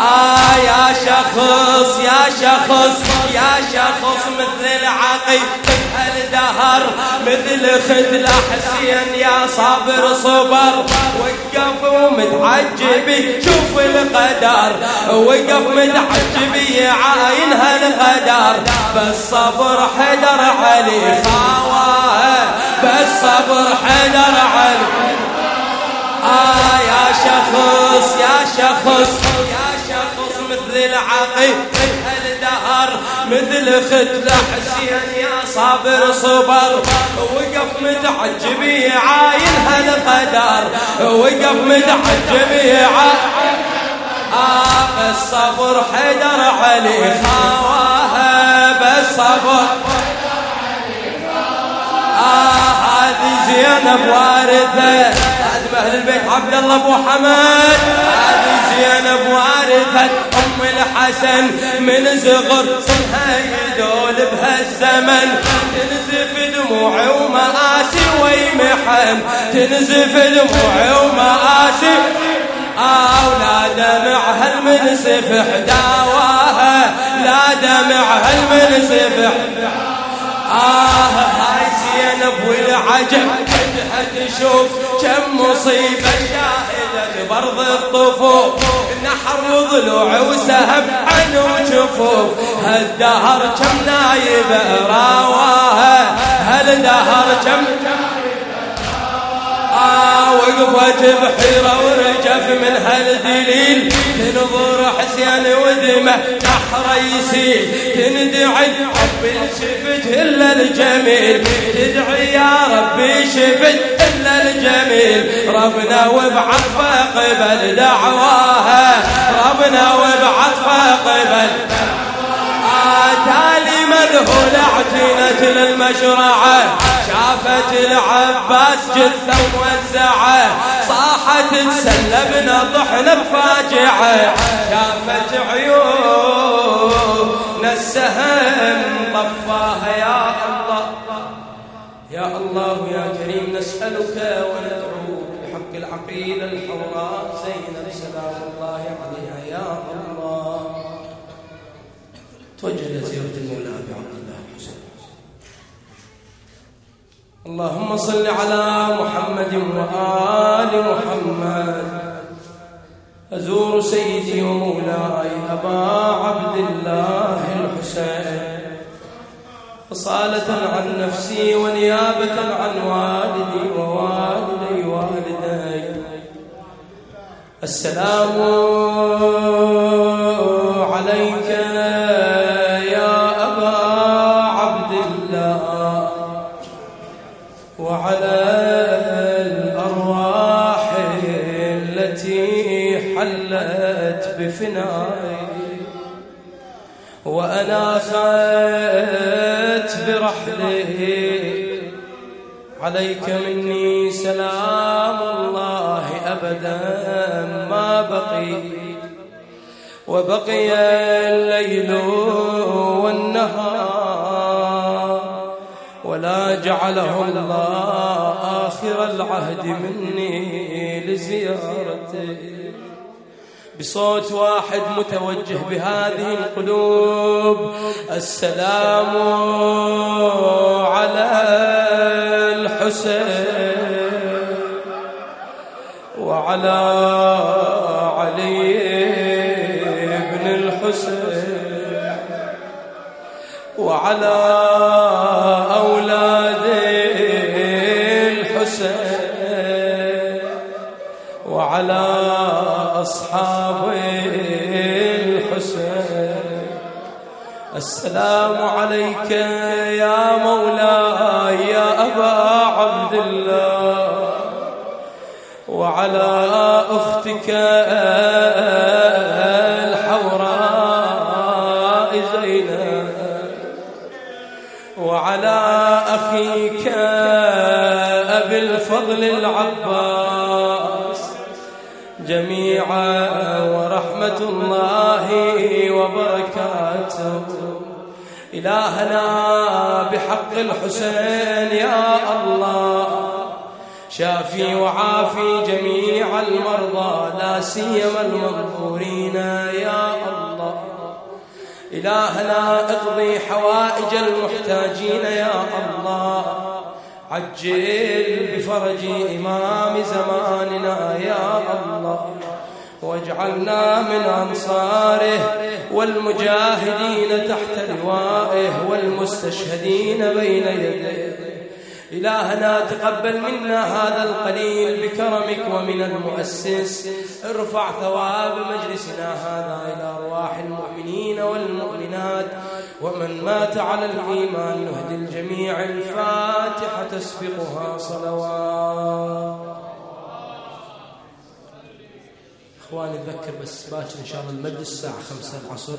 آه يا شخص يا شخص يا شخص مثل العقيد هالدهر مثل خدل حسين يا صابر صبر. وقف ومتعجب شوف القدر. وقف متعجب يعاين هالقدر بس صبر حدر علي خاوة بس صبر حدر علي. آه يا شخص يا شخص العقيد هالدهر مثل ختل حسين يا صابر صبر. وقف متعجب يعاين هالقدر. وقف متعجب يعاين آه بس صبر حدر علي خواها بس صبر آه هذه زينب وارثة. أهل البيت عبد الله أبو حمد. زينب وارثة أم الحسن من صغر سنها يدول بهالزمن. تنزف دموعي ومآسي ويمحن. تنزف دموعي ومآسي. آه دمع هل من سفح داواها. لا دمع هل من سفح. آه هاي زينب والعجب. بدها تشوف كم مصيبة شاهدة برض الطفوف نحر وضلوع وسهم عن وجفوف. هالدهر كم نايبة راواها هالدهر كم آه وقفت بحيرة ورجف من هالدليل تنظر حسين ودمه نحر يسيل. تندعي ربي شفت إلا الجميل. تدعي يا ربي شفت إلا الجميل. ربنا وبعطفه قبل دعواها اعتنت للمشرعة شافت العباس جثة موزعة صاحت تسلبنا طحن بفاجعة شافت عيون السهم طفاها. يا الله يا الله يا كريم نسألك وندعوك بحق العقيدة الحوراء زينب سلام الله عليها. يا الله. توجه لزيارة المولى أبي عبد الله الحسين اللهم صل على محمد وآل محمد. أزور سيدي ومولاي أبا عبد الله الحسين. أصالة عن نفسي ونيابة عن والدي ووالدي والدي السلام وأنا خت برحله عليك مني سلام الله أبدا ما بقي. وبقي الليل والنهار. ولا جعله الله آخر العهد مني لزيارته. بصوت واحد متوجه بهذه القلوب السلام على الحسين وعلى علي بن الحسين وعلى وعلى أصحاب الحسين. السلام عليك يا مولاي يا أبا عبد الله. وعلى أختك الحوراء زينب. وعلى أخيك أبي الفضل العباس. جميعا ورحمة الله وبركاته. إلهنا بحق الحسين يا الله. شافي وعافي جميع المرضى لا سيما المغفورين يا إلهنا أقضي حوائج المحتاجين يا الله. عجل بفرج إمام زماننا يا الله. واجعلنا من أنصاره والمجاهدين تحت لوائه والمستشهدين بين يديه. إلهنا تقبل منا هذا القليل بكرمك ومن المؤسس. ارفع ثواب مجلسنا هذا إلى أرواح المؤمنين والمؤمنات. ومن مات على الإيمان نهدي الجميع. الفاتحة تسبقها صلوات. إخواني اتذكر بس باكر إن شاء الله المجلس الساعة 5 العصر.